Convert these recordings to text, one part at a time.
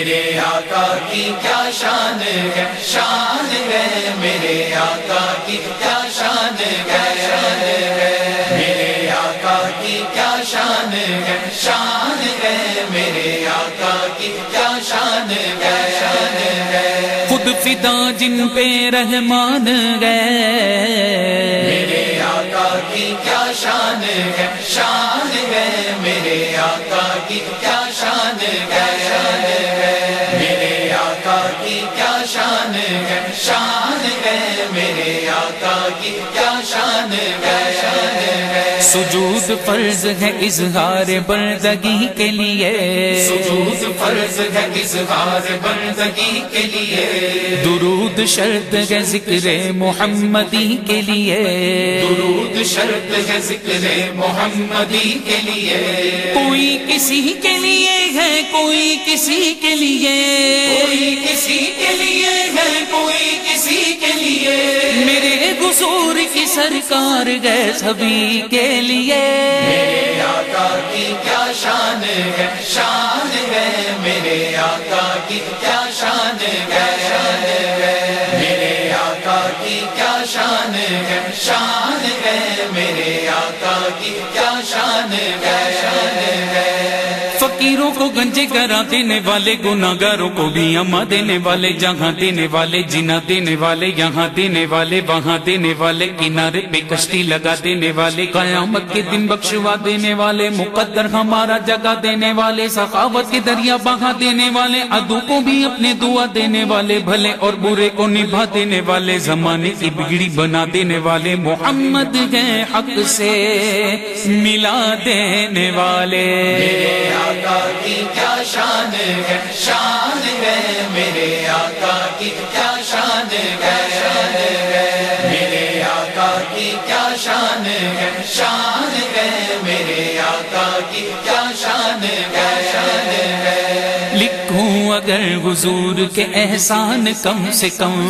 میرے آقا کی کیا شان ہے؟ شان ہے میرے آقا کی کیا شان ہے؟ شان ہے میرے آقا کی کیا شان ہے؟ شان ہے میرے آقا کی کیا شان ہے؟ شان ہے خود فدا جن پہ رحمان گئے میرے آقا کی کیا شان ہے؟ شان ہے میرے آقا کی کیا شان ہے؟ کی کیا شان ہے؟ شان ہے میرے آقا کی کیا شان ہے؟ شان ہے۔ سجود فرض ہے اظہار بردگی کے لیے۔ فرض ہے اظہار بندگی کے لیے؟ درود شرط ہے ذکر محمدی کے لیے۔ درود شرط ہے ذکر محمدی کے لیے۔ کوئی کسی کے لیے ہے کوئی کسی کے لیے۔ کوئی کسی کے لیے ہے کوئی میرے گزور کی سرکار گئے سبھی کے لیے۔ میرے آقا کی کیا شان ہے؟ شان ہے۔ میرے آقا کی کیا شان ہے؟ شان ہے میرے آقا کی کیا شان ہے؟ شان ہے۔ میرے آقا کی کیا شان ہے شان ہے؟ فقیروں کو گنجے کرا دینے والے گناگاروں کو بھی اما دینے والے جہاں دینے والے جنا دینے والے یہاں دینے والے وہاں دینے والے کنارے پہ کشتی لگا دینے والے قیامت کے دن بخشوا دینے والے مقدر ہمارا جگہ دینے والے سخاوت کے دریا بہا دینے والے ادو کو بھی اپنے دعا دینے والے بھلے اور برے کو نبھا دینے والے زمانے کی بگڑی بنا دینے والے محمد گئے حق سے ملا دینے والے میرے آقا کی کیا شان ہے؟ شان ہے میرے آقا کی کیا شان ہے؟ شان ہے میرے آقا کی کیا شان ہے؟ شان ہے میرے آقا کی کیا شان ہے شان ہے؟ لکھوں اگر حضور کے احسان کم سے کم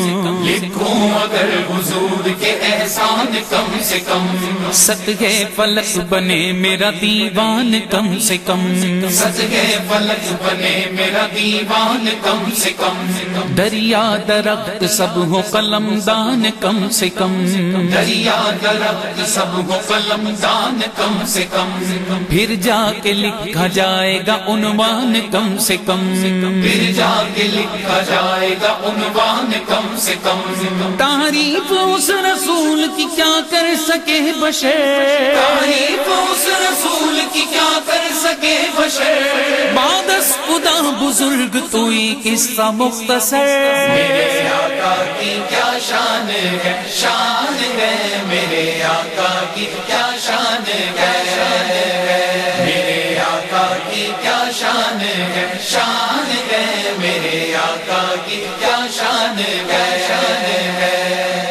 لکھوں اگر حضور کے احسان کم سے کم۔ ستگے فلک بنے میرا دیوان کم سے کم۔ سجگے فلک بنے میرا دیوان کم سے کم۔ دریا درخت سب ہو قلم دان کم سے کم۔ دریا درخت سب ہو قلم دان کم سے کم۔ پھر جا کے لکھا جائے گا عنوان کم سے کم۔ پھر جا لکھا جائے گا عنوان کم سے کم۔ تعریف اس رسول کی کیا کر سکے بشر تعریف اس رسول کی کیا کر سکے بشر بادس خدا بزرگ تو ہی قصہ مختصر؟ میرے آقا کی کیا شان ہے؟ شان ہے میرے آقا کی کیا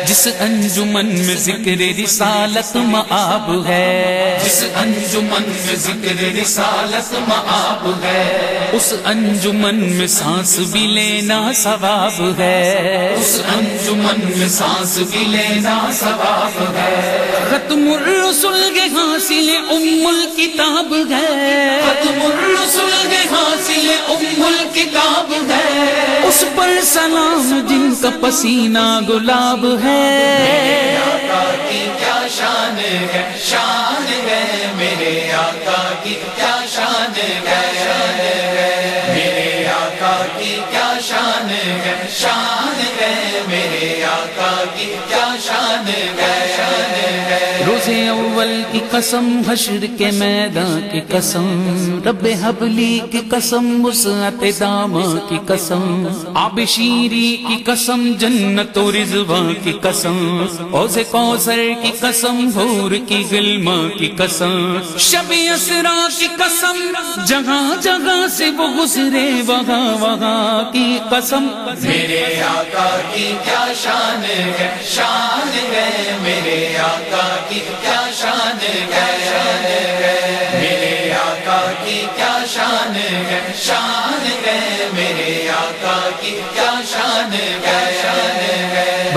جس انجمن میں ذکر رسالت معاب ہے۔ جس انجمن میں ذکر رسالت معاب ہے۔ اس انجمن میں سانس بھی لینا ثواب ہے۔ اس انجمن میں سانس بھی لینا ثواب ہے۔ ختم الرسل کے حاصل ام الکتاب ہے۔ ختم الرسل کے حاصل ام الکتاب ہے۔ اس اس پر سلام جن کا پسینہ گلاب ہے۔ آقا کی کیا شان ہے؟ شان ہے میرے آقا ہے روز اول کی قسم، حشر کے میدان کی قسم، رب حبلی کی قسم، وسعت داما کی قسم، آب شیری کی قسم، جنت و رضوان کی قسم، اوز کوثر کی قسم بھور کی غلما کی قسم، شب اسرا کی قسم جگہ جگہ سے وہ گزرے وہاں وہاں کی قسم۔ میرے آقا کی کیا شان ہے؟ شان شان ہے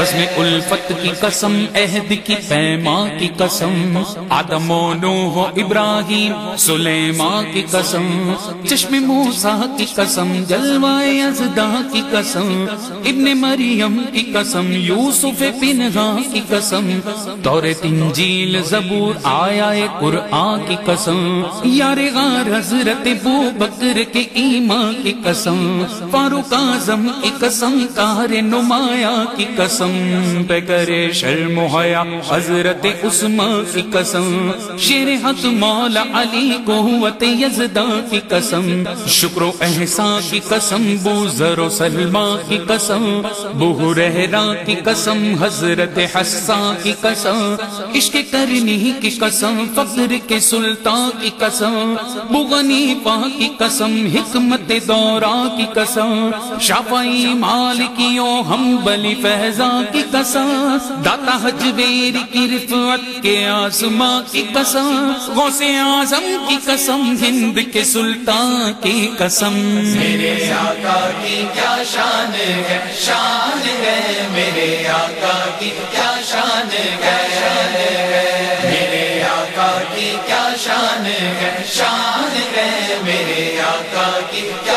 میرے آقا کی الفت کی قسم عہد کی پیما کی قسم آدم و نوح و ابراہیم سلیمان کی قسم چشم موسا کی قسم جلوائے ازدا کی قسم ابن مریم کی قسم یوسف پنہا کی قسم دور تنجیل زبور آیا قرآن کی قسم یار غار حضرت بو بکر کے ایمان کی قسم فاروق اعظم کی قسم کار نمایا کی قسم پہ کرے شرم حیا۔ حضرت عثمان کی قسم، شیر حق مولا علی قوت یزدا کی قسم۔ شکر و احسان کی قسم بو ذر و سلما کی قسم۔ بو رہرا کی قسم، حضرت حسان کی قسم۔ عشق کرنی کی قسم، فخر کے سلطان کی قسم۔ بو غنی پا کی قسم، حکمت دورا کی قسم۔ شافعی مالکیوں، ہم بلی فیضا کی قسم، داتا حجویر کی رفعت کے آسماں کی قسم، غوث اعظم کی قسم، ہند کے سلطان کی قسم۔ میرے آقا کی کیا شان ہے؟ شان ہے۔ میرے آقا کی کیا شان ہے؟ شان ہے۔ میرے آقا کی کیا شان ہے؟ شان ہے۔ میرے آقا کی کیا